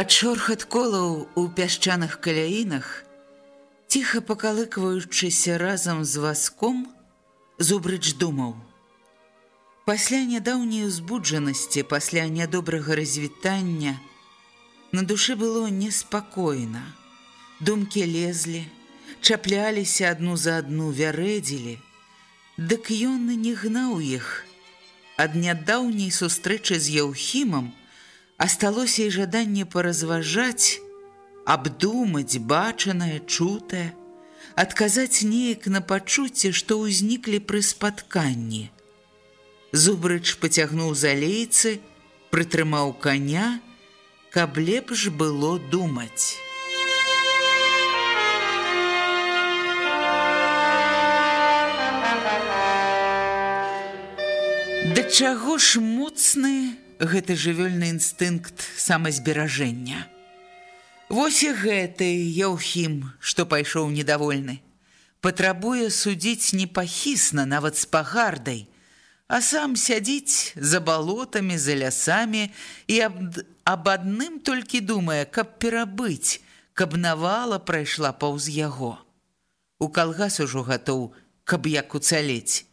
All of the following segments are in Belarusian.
Пад шорхат колаў у пясчаных каляінах, ціха пакалыкваючыся разам з васком, зубрыч думаў. Пасля нядаўняй узбуджанасці, пасля нядобрага развітання, на душы было неспакойна. Думкі лезлі, чапляліся адну за адну, вярэдзілі. Дык ён не гнаў іх. Ад нядаўняй сустрэчы з Яўхімам, асталося і жаданне паразважаць, абдумаць бачанае чутае, адказаць неяк на пачуцці, што ўзніклі пры спатканні. Зубрыч пацягнуў залейцы, прытрымаў каня, каб лепш было думаць. Да чаго ж моцны, гэты жывёльны інстынкт самазберажэння. Вось і гэты Яўхім, што пайшоў недовольны, патрабуе судзіць непахісна нават з пагардай, а сам сядзіць за балотамі, за лясамі і аб, аб адным толькі думае, каб перабыць, каб навала прайшла паўз яго. У калгас ужо гатоў, каб як уцалець.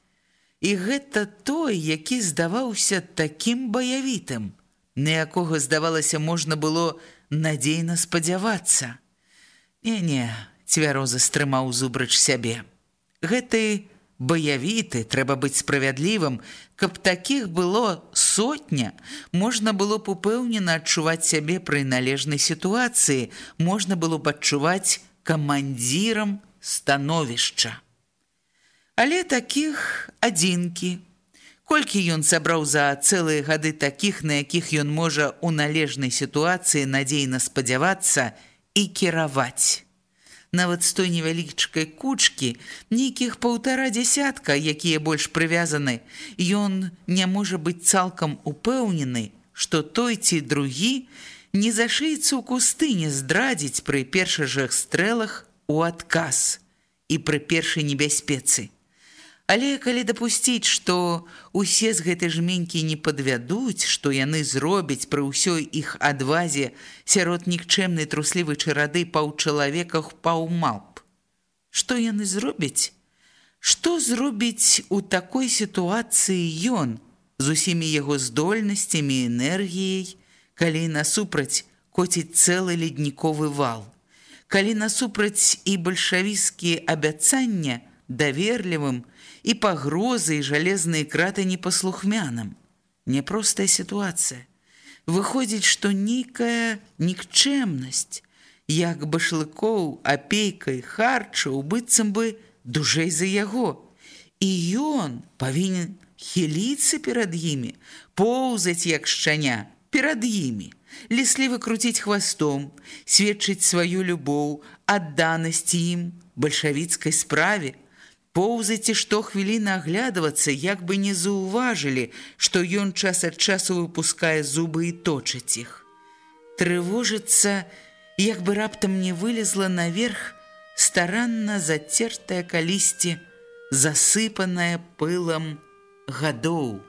І гэта той, які здаваўся такім баявітым, на якога, здавалася, можна было надзейна спадзявацца. Не-не, цвяроза стрымаў зубрач сябе. Гэты баявіты, трэба быць справядлівым, каб такіх было сотня, можна было б упэўнена адчуваць сябе пры належнай сітуацыі, можна было б адчуваць камандзірам становішча. Але такіх адзінкі. Колькі ён сабраў за цэлыя гады такіх, на якіх ён можа ў належнай сітуацыі надзейна спадзявацца і кіраваць. Нават з той невялічкай кучкі, нейкіх паўтара дзясятка, якія больш прывязаны, ён не можа быць цалкам упэўнены, што той ці другі не зашыецца ў кустыне здрадзіць пры першых жах стрэлах у адказ і пры першай небяспецы. Але калі дапусціць, што ўсе з гэтай жменькі не падвядуць, што яны зробяць пры ўсёй іх адвазе сярод нікчэмнай труслівай чарады паўчалавеках паўмалп. Што яны зробяць? Што зробіць у такой сітуацыі ён з усімі яго здольнасцямі энергіяй, калі насупраць коціць цэлы ледніковы вал, калі насупраць і бальшавіцкія абяцання даверлівым, і пагрозы і жалезныя краты непаслухмянам. Няпростая сітуацыя. Выходзіць, што нейкая нікчэмнасць, як башлыкоў, апейкай, харчаў, быццам бы дужэй за яго. І ён павінен хіліцца перад імі, поўзаць як шчаня перад імі, лісліва круціць хвастом, сведчыць сваю любоў, адданасць ім, бальшавіцкай справе, поўзаце што хвіліна аглядвацца, як бы не заўважылі, што ён час ад часу выпускае зубы і точыць іх. Трывожыцца, як бы раптам не вылезла наверх старанна зацертая калісьці, засыпаная пылам гадоў.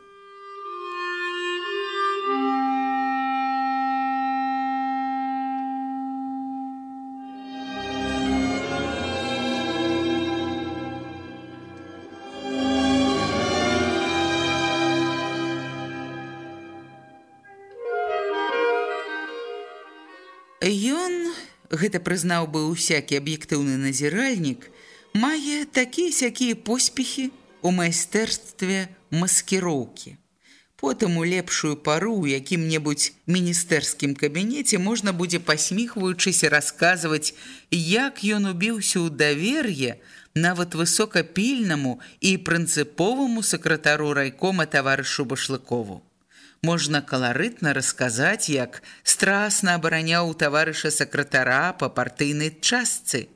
Гэта прызнаў бы ўсякі аб'ектыўны назіральнік, мае такія-сякія поспехі у майстэрстве маскіроўкі. Потым у лепшую пару ў якім-небудзь міністэрскім кабінеце можна будзе пасміхваючыся расказваць, як ён убіўся ў давер'е нават высокапільнаму і прынцыповаму сакратару райкома таварышу башлыкову можна каларытна расказаць, як страсна абараняў таварыша сакратара па партыйнай частцы.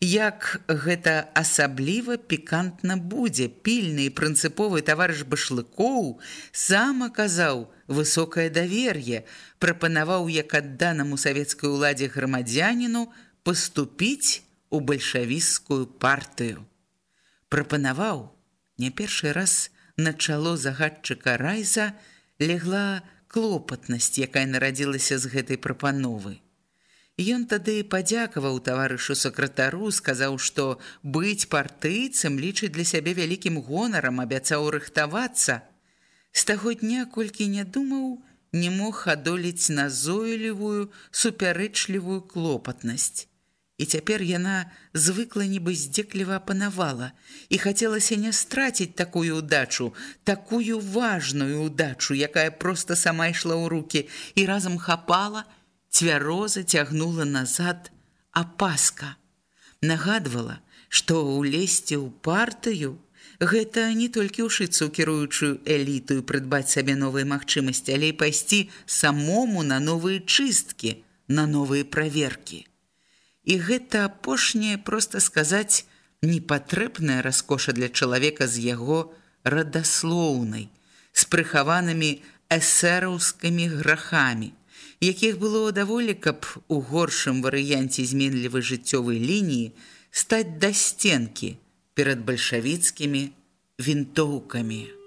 Як гэта асабліва пікантна будзе, пільны і прынцыповы таварыш башлыкоў сам аказаў высокае давер'е, прапанаваў як адданаму савецкай уладзе грамадзяніну паступіць у бальшавіцкую партыю. Прапанаваў не першы раз на чало загадчыка райза, легла клопатнасць, якая нарадзілася з гэтай прапановы. Ён тады падзякаваў таварышу сакратару, сказаў, што быць партыйцам лічыць для сябе вялікім гонарам, абяцаў рыхтавацца. З таго дня, колькі не думаў, не мог адолець назойлівую, супярэчлівую клопатнасць. І цяпер яна звыкла нібы здзекліва апанавала і хацелася не страціць такую ўдачу, такую важную ўдачу, якая проста сама ішла ў руки і разам хапала, цвяроза цягнула назад апаска. Нагадвала, што ўлезці ў партыю гэта не толькі ўшыцца ў кіруючую эліту і прыдбаць сабе новыя магчымасці, але і пайсці самому на новыя чысткі, на новыя праверкі. І гэта апошняе проста сказаць непатрэбная раскоша для чалавека з яго радаслоўнай, з прыхаванымі эсэраўскімі грахамі, якіх было даволі, каб у горшым варыянце зменлівай жыццёвай лініі стаць да сценкі перад бальшавіцкімі вінтоўкамі.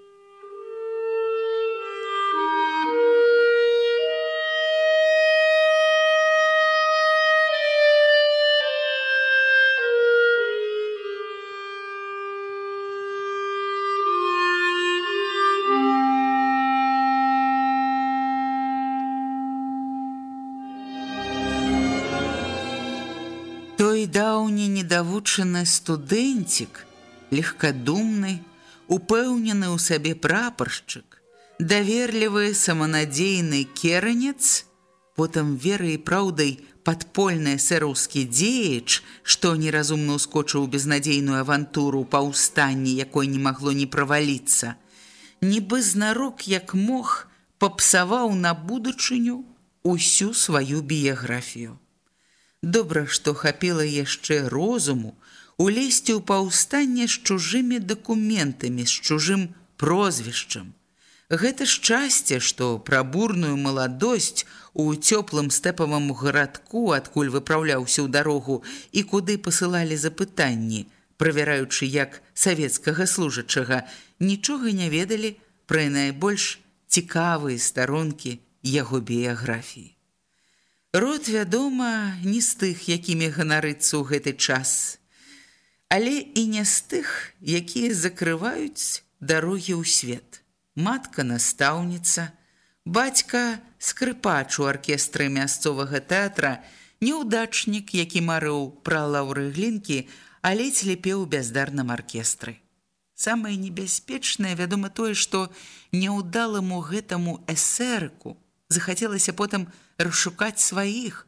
Недавучаны студэнцік, легкадумны, упэўнены ў сабе прапаршчык, даверлівы саманадзейны керанец, потым веры і праўдай падпольны сэраўскі дзеяч, што неразумна ўскочыў безнадзейную авантуру паўстанні, якой не магло не праваліцца, нібы знарок як мог папсаваў на будучыню усю сваю біяграфію. Добра, што хапіла яшчэ розуму улезці ў паўстанне з чужымі дакументамі, з чужым прозвішчам. Гэта шчасце, што пра бурную маладосць у цёплым стэпавым гарадку, адкуль выпраўляўся ў дарогу і куды пасылалі запытанні, правяраючы як савецкага служачага, нічога не ведалі пра найбольш цікавыя старонкі яго біяграфіі. Род, вядома, не з тых, якімі ганарыцца ў гэты час, але і не з тых, якія закрываюць дарогі ў свет. Матка настаўніца, бацька скрыпач у аркестры мясцовага тэатра, неўдачнік, які марыў пра лаўры глінкі, а ледзь лепеў бяздарным аркестры. Самае небяспечнае, вядома тое, што няўдаламу гэтаму эсэрку захацелася потым, расшукаць сваіх,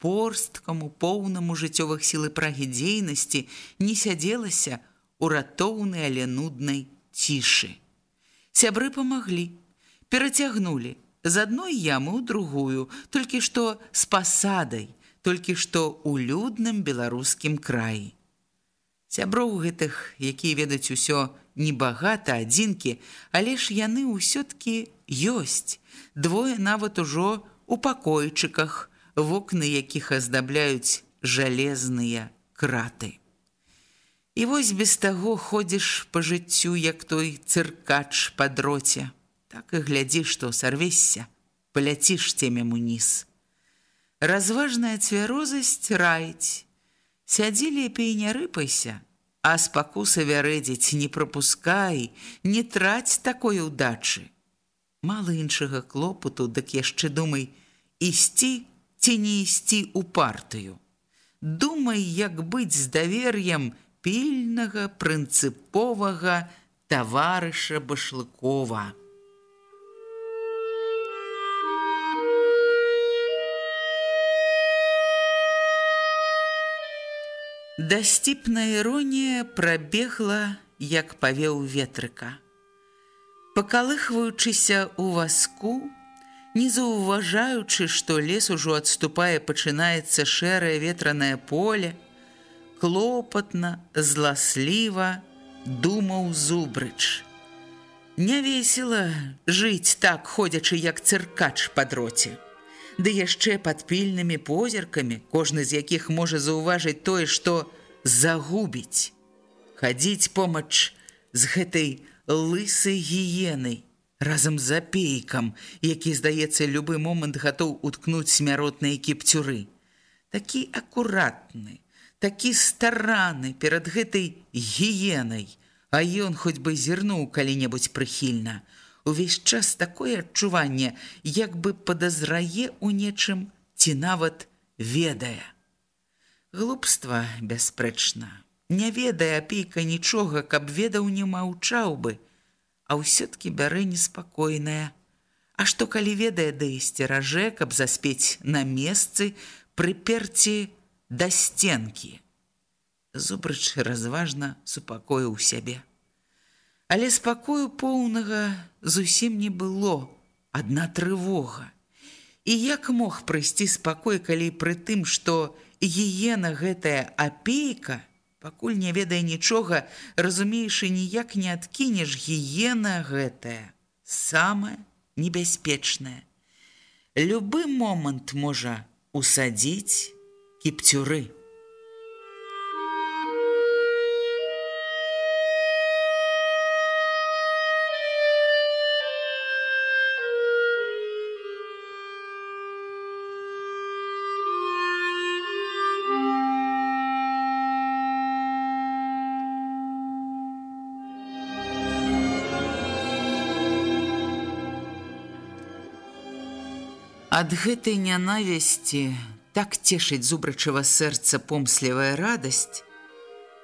порсткаму поўнаму жыццёвых сілы прагі дзейнасці не сядзелася ў ратоўнай, але нуднай цішы. Сябры памаглі, перацягнулі з адной ямы ў другую, толькі што з пасадай, толькі што ў людным беларускім краі. Сяброў гэтых, якія ведаць усё небагата адзінкі, але ж яны ўсё-ткі ёсць. Двое нават ужо у пакойчыках, вокны якіх аздабляюць жалезныя краты. І вось без таго ходзіш па жыццю, як той цыркач па дроце, так і глядзі, што сарвесся, паляціш цемем уніз. Разважная цвярозасць раіць, сядзі лепей не рыпайся, а спакуса вярэдзіць не прапускай, не траць такой удачы. Мала іншага клопату, дык яшчэ думай, ісці ці не ісці ў партыю. думай, як быць з давер'ем пільнага прынцыповага таварыша башлыкова. Дасціпная іронія прабегла, як павеў ветрыка. Пакалыхваючыся ў васку, не заўважаючы, што лес ужо адступае, пачынаецца шэрае ветранае поле, клопатна, зласліва думаў зубрыч. Нявесела жыць так, ходзячы як цыркач па дроце. Ды яшчэ пад пільнымі позіркамі, кожны з якіх можа заўважыць тое, што загубіць. Хадзіць помач з гэтай лысай гіенай, разам з апейкам, які, здаецца, любы момант гатоў уткнуць смяротныя кіпцюры. Такі акуратны, такі стараны перад гэтай гіенай, а ён хоць бы зірнуў калі-небудзь прыхільна. Увесь час такое адчуванне, як бы падазрае ў нечым ці нават ведае. Глупства бясспрэчна. Не ведае апейка нічога, каб ведаў не маўчаў бы, а ўсё-ткі бярэ неспакойная. А што калі ведае да ісцеражэ, каб заспець на месцы, прыперці да сценкі. Зубрыч разважна супакоіў сябе. Але спакою поўнага зусім не было, адна трывога. І як мог прыйсці спакой, калі пры тым, што гіена гэтая апейка, пакуль не ведае нічога, разумееш і ніяк не адкінеш гіена гэтая, самая небяспечная. Любы момант можа усадзіць, кіпцюры. Ад гэтай нянавісці так цешыць зубрачава сэрца помслівая радасць,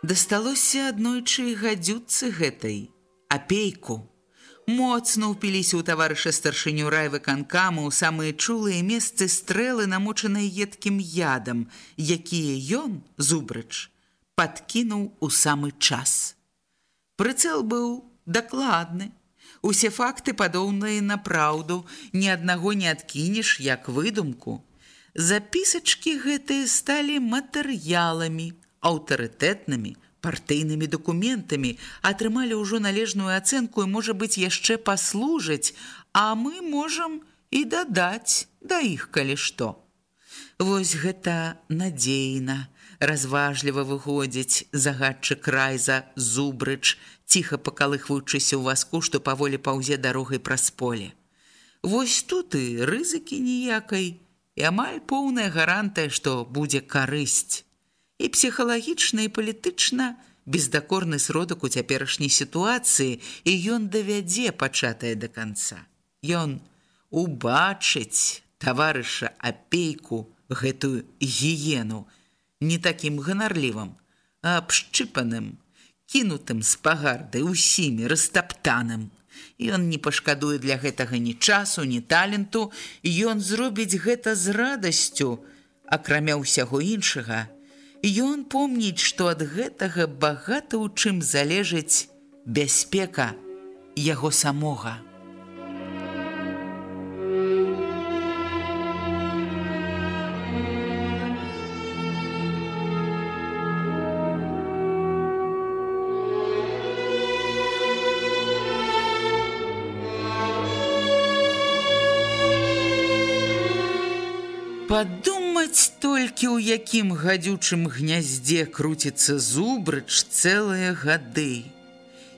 дасталося аднойчы гадзюцы гэтай апейку. Моцна ўпіліся ў таварыша старшыню райвы канкаму ў самыя чулыя месцы стрэлы, намочаныя едкім ядам, якія ён, зубрач, падкінуў у самы час. Прыцэл быў дакладны. Усе факты падобныя на праўду, ні аднаго не адкінеш як выдумку. Запісачкі гэтыя сталі матэрыяламі, аўтарытэтнымі, партыйнымі дакументамі, атрымалі ўжо належную ацэнку і, можа быць, яшчэ паслужаць, а мы можам і дадаць да іх калі што. Вось гэта надзейна, разважліва выходзіць загадчык райза зубрыч, ціха пакалыхваючыся ў васку, што паволі паўзе дарогай праз поле. Вось тут і рызыкі ніякай, і амаль поўная гарантыя, што будзе карысць. І псіхалагічна і палітычна бездакорны сродак у цяперашняй сітуацыі і ён давядзе пачатае да канца. Ён убачыць таварыша апейку гэтую гіену не такім ганарлівым, а абшчыпаным, кінутым з пагардай усімі растаптаным. Ён не пашкадуе для гэтага ні часу, ні таленту, Ён зробіць гэта з радасцю, акрамя ўсяго іншага. Ён помніць, што ад гэтага багата ў чым залежыць бяспека яго самога. Толькі ў якім гадзючым гняздзе круціцца зубрач цэлыя гады.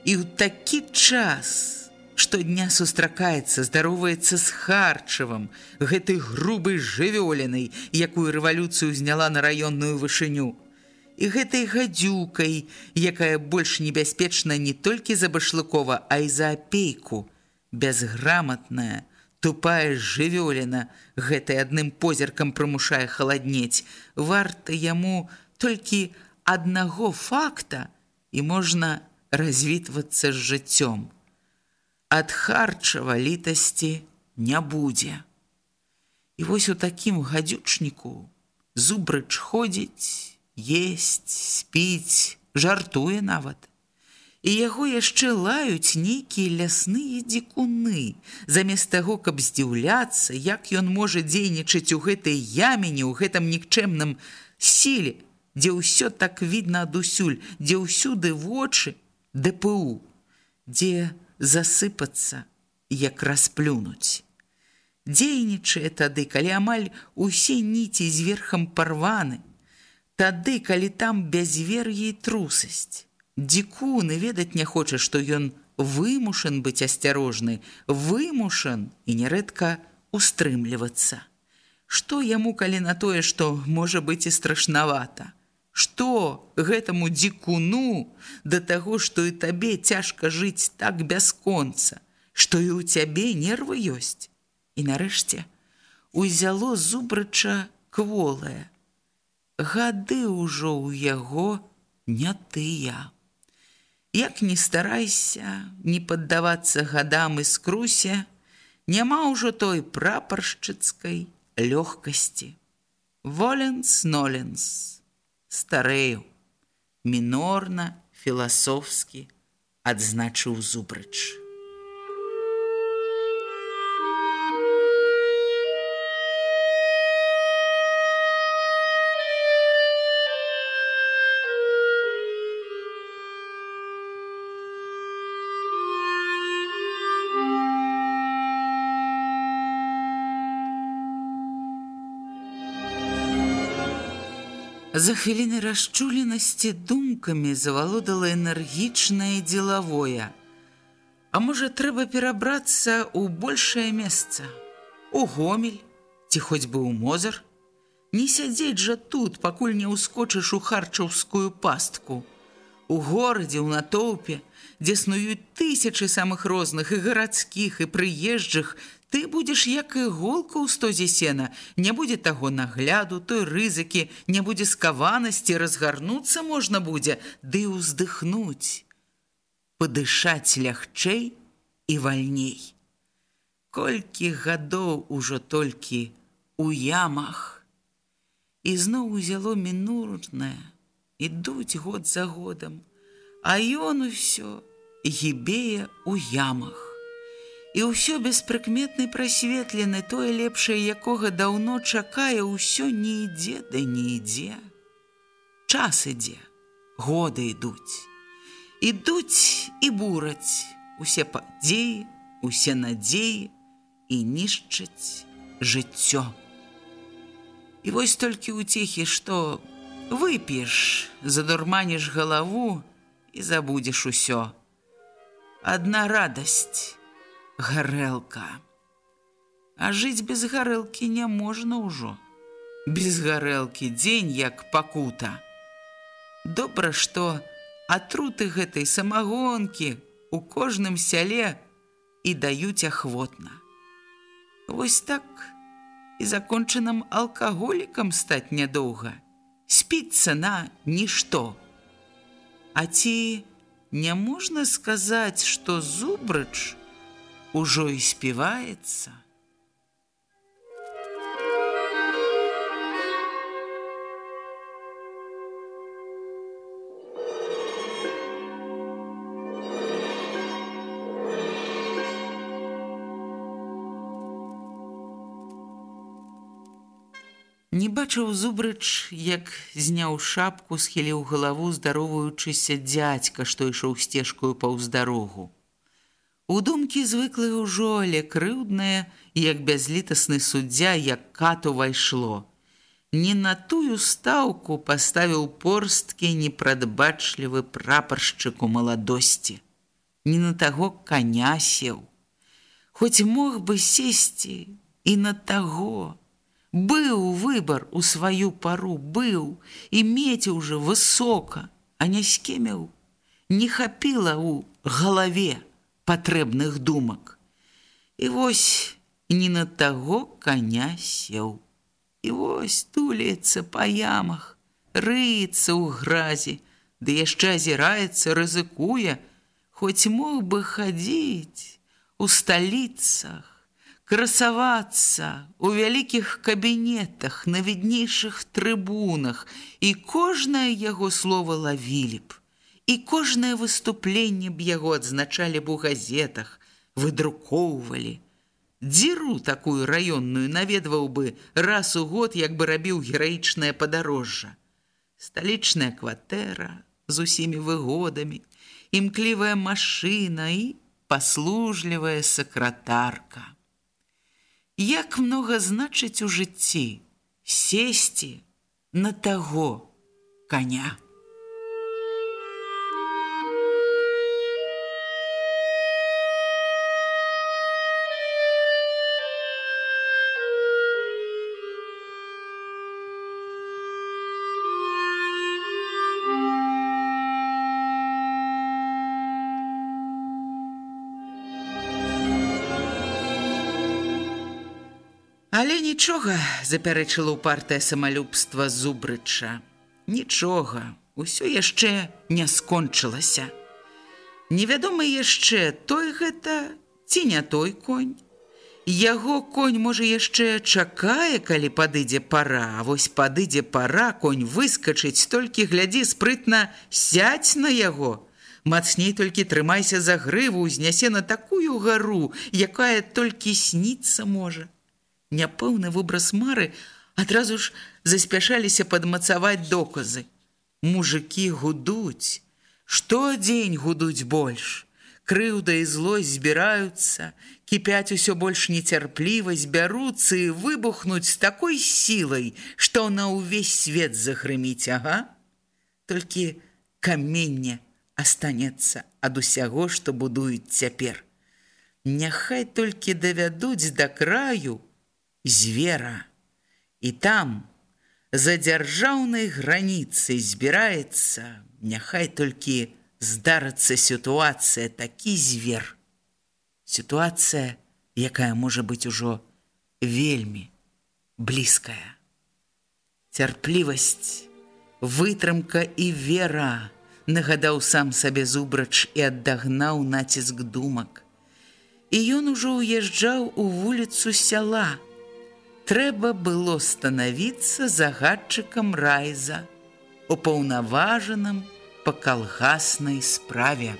І ў такі час штодня сустракаецца, здароваецца з харчавым, гэтай грубай жывёлінай, якую рэвалюцыю зняла на раённую вышыню. І гэтай гадзюкай, якая больш небяспечна не толькі за башлыкова, а і за апейку, бязграматная, Тупая жывёліна гэтай адным позіркам прымушае халаднець. Варта яму толькі аднаго факта і можна развітвацца з жыццём. Ад харчава літасці не будзе. І вось у такім гадзючніку зубрыч ходзіць, есть, спіць, жартуе нават і яго яшчэ лаюць нейкія лясныя дзікуны. Замест таго, каб здзіўляцца, як ён можа дзейнічаць у гэтай ямені, у гэтым нікчэмным сіле, дзе ўсё так відна адусюль, дзе ўсюды вочы ДПУ, дзе засыпацца, як расплюнуць. Дзейнічае тады, калі амаль усе ніці з верхам парваны, тады, калі там бязвер'е і трусасць. Дзікуны ведаць не хоча, што ён вымушан быць асцярожны, вымушан і нярэдка устрымлівацца. Што яму калі на тое, што можа быць і страшнавата? Што гэтаму дзікуну да таго, што і табе цяжка жыць так бясконца, што і ў цябе нервы ёсць. І нарэшце узяло зубрача кволае. Гады ўжо ў яго не тыя. Як не старайся, не паддавацца гадам і скрусе, няма ўжо той прапаршчыцкай лёгкасці. Воленс-ноленс, старэю, мінорна, філасофскі, адзначыў зубрыч. За хвіліны расчуленасці думкамі завалодала энергічнае дзелавое. А можа, трэба перабрацца ў большае месца. У гомель ці хоць бы ў мозар, Не сядзець жа тут, пакуль не ўскочыш у харчаўскую пастку. У горадзе, ў натоўпе, дзе снуюць тысячы самых розных і гарадскіх і прыезджых, Ты будзеш як іголка ў стозе сена, не будзе таго нагляду, той рызыкі, не будзе скаванасці, разгарнуцца можна будзе, ды ўздыхнуць, падышаць лягчэй і вальней. Колькі гадоў ужо толькі у ямах. І зноў узяло мінурнае, ідуць год за годам, а ён усё гібее ў ямах і ўсё беспрыкметны прасветлены тое лепшае якога даўно чакае ўсё не ідзе да не ідзе. Час ідзе годы ідуць. Ідуць і бураць усе падзеі усе надзеі і нішчаць жыццё. І вось толькі ўцехі што вып'еш задурманіш галаву і забудзеш усё. Адна радасць гарэлка. А жыць без гарэлкі не можна ўжо. Без гарэлкі дзень як пакута. Добра, што атруты гэтай самагонкі у кожным сяле і даюць ахвотна. Вось так і закончаным алкаголікам стаць нядоўга. Спіцца на нішто. А ці не можна сказаць, што зубрыч, ужо і співаецца. Не бачыў зубрыч, як зняў шапку, схіліў галаву, здаровуючыся дзядзька, што ішоў сцежкую паўз дарогу. У думкі звыклы ўжо, але крыўднае, як бязлітасны суддзя, як кат увайшло. Не на тую стаўку паставіў порсткі непрадбачлівы прапаршчыку маладосці. Не на таго каня сеў. Хоць мог бы сесці і на таго. Быў выбар у сваю пару быў і меці ўжо высока, а не скемеў, не хапіла ў галаве патрэбных думак. І вось не на таго каня сеў. І вось тулецца па ямах, рыецца ў гразі, ды яшчэ азіраецца, рызыкуе, хоць мог бы хадзіць у сталіцах, красавацца у вялікіх кабінетах, на віднейшых трыбунах, і кожнае яго слово лавілі б. І кожнае выступленне б яго адзначалі б у газетах, выдрукоўвалі. Дзіру такую раённую наведваў бы раз у год, як бы рабіў гераічнае падарожжа. Сталічная кватэра з усімі выгодамі, імклівая машына і паслужлівая сакратарка. Як многа значыць у жыцці сесці на таго коня. Але нічога запярэчыла ў партыя самалюбства зубрыча. Нічога, усё яшчэ не скончылася. Невядома яшчэ той гэта ці не той конь. Яго конь можа яшчэ чакае, калі падыдзе пара, а вось падыдзе пара, конь выскачыць, толькі глядзі спрытна сядь на яго. Мацней толькі трымайся за грыву, узнясе на такую гару, якая толькі сніцца можа няпэўны вобраз мары адразу ж заспяшаліся падмацаваць доказы. Мужыкі гудуць, штодзень гудуць больш. Крыўда і злосць збіраюцца, кіпяць усё больш нецярплівасць, бяруцца і выбухнуць з такой сілай, што на ўвесь свет загрыміць ага. Толькі каменне астанецца ад усяго, што будуюць цяпер. Няхай толькі давядуць да краю, звера. І там, за дзяржаўнай граніцай збіраецца, няхай толькі здарыцца сітуацыя такі звер. Сітуацыя, якая можа быць ужо вельмі блізкая. Цярплівасць, вытрымка і вера нагадаў сам сабе зубрач і аддагнаў націск думак. І ён ужо ўязджаў у вуліцу сяла, трэба было станавіцца загадчыкам райза, упаўнаважаным па калгаснай справе.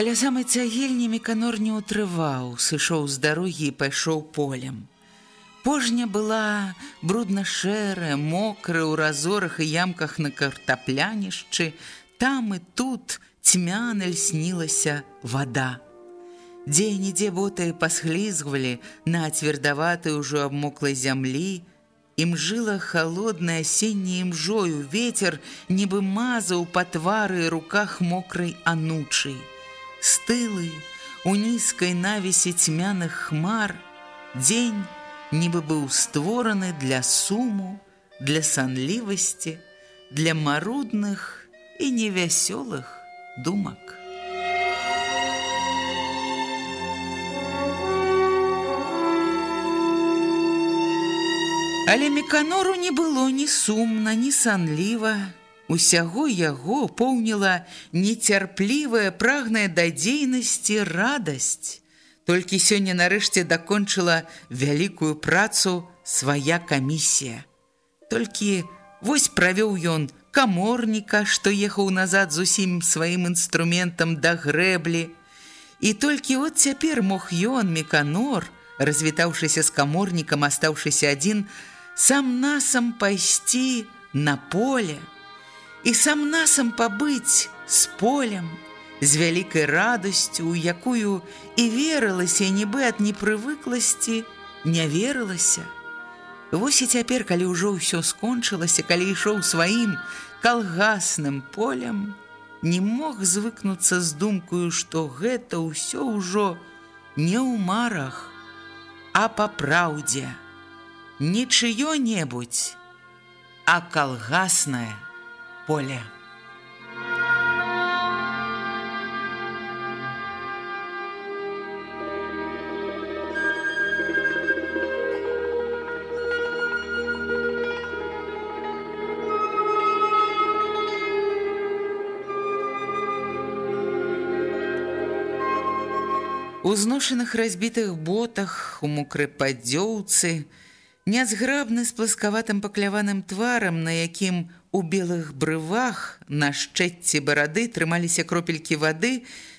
Каля самай цагельні меканор не ўтрываў, сышоў з дарогі і пайшоў полем. Пожня была брудна-шэрая, мокрая ў разорах і ямках на картаплянішчы, там і тут цьмяна льснілася вода. Дзе-нідзе ботаі пасхлізгвалі на цвердаватай ужо абмоклай зямлі, Ім жыла холодная асенняя імжою ветер, нібы мазаў па твары руках мокрай анучай стылы у нізкай навісе цьмяных хмар дзень нібы быў створаны для суму для санлівасці для марудных і невясёлых думак Але меканору не было ні сумна, ні санліва, Усяго яго поўніла нецярплівая прагная да дзейнасці радасць. Толькі сёння нарэшце дакончыла вялікую працу свая камісія. Толькі вось правёў ён каморніка, што ехаў назад з усім сваім інструментам да грэблі. І толькі от цяпер мог ён меканор, развітаўшыся з каморнікам, астаўшыся адзін, сам насам пайсці на поле, і сам насам пабыць з полем, з вялікай радасцю, у якую і верылася нібы ад непрывыкласці не верылася. Вось і цяпер, калі ўжо ўсё скончылася, калі ішоў сваім калгасным полем, не мог звыкнуцца з думкаю, што гэта ўсё ўжо не ў марах, а па праўдзе, не чыё-небудзь, а калгаснае поле. У зношаных разбітых ботах, у мокры падзёўцы, нязграбны з пласкаватым пакляваным тварам, на якім у белых брывах на шчэцці барады трымаліся кропелькі вады,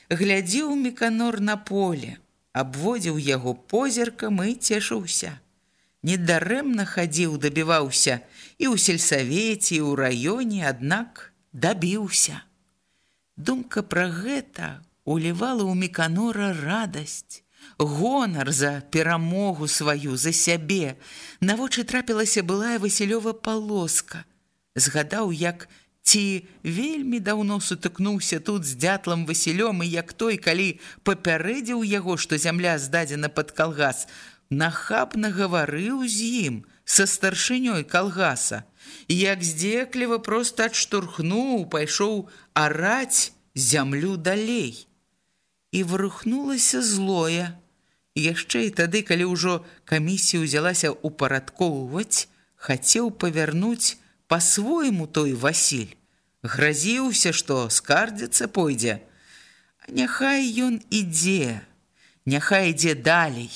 глядзеў меканор на поле, абводзіў яго позіркам і цешыўся. Недарэмна хадзіў, дабіваўся і ў сельсавеце, і ў раёне, аднак дабіўся. Думка пра гэта улівала ў меканора радасць, гонар за перамогу сваю за сябе. На вочы трапілася былая Васілёва палоска. Згадаў, як ці вельмі даўно сутыкнуўся тут з дятлам Васілём і як той, калі папярэдзіў яго, што зямля здадзена пад калгас, нахабна гаварыў з ім са старшынёй калгаса. Як здзекліва проста адштурхнуў, пайшоў араць зямлю далей і вырухнулася злое. Яшчэ і тады, калі ўжо камісія ўзялася ўпарадкоўваць, хацеў павярнуць па-свойму той Васіль. Гразіўся, што скардзіцца пойдзе. А няхай ён ідзе, няхай ідзе далей.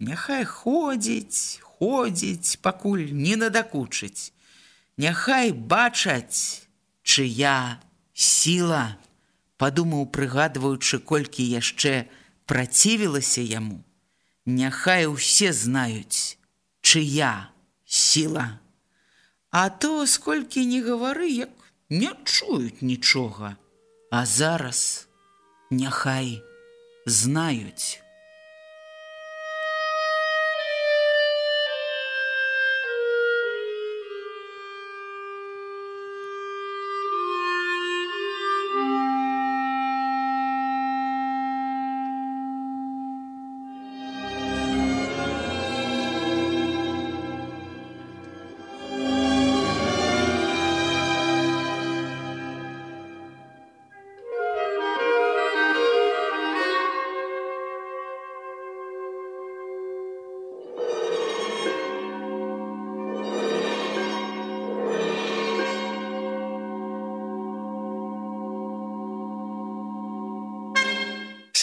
Няхай ходзіць, ходзіць, пакуль не надакучыць. Няхай бачаць, чыя сіла падумаў, прыгадваючы, колькі яшчэ працівілася яму. Няхай усе знаюць, чыя сіла. А то, сколькі не гавары, як не чуюць нічога, А зараз няхай знаюць.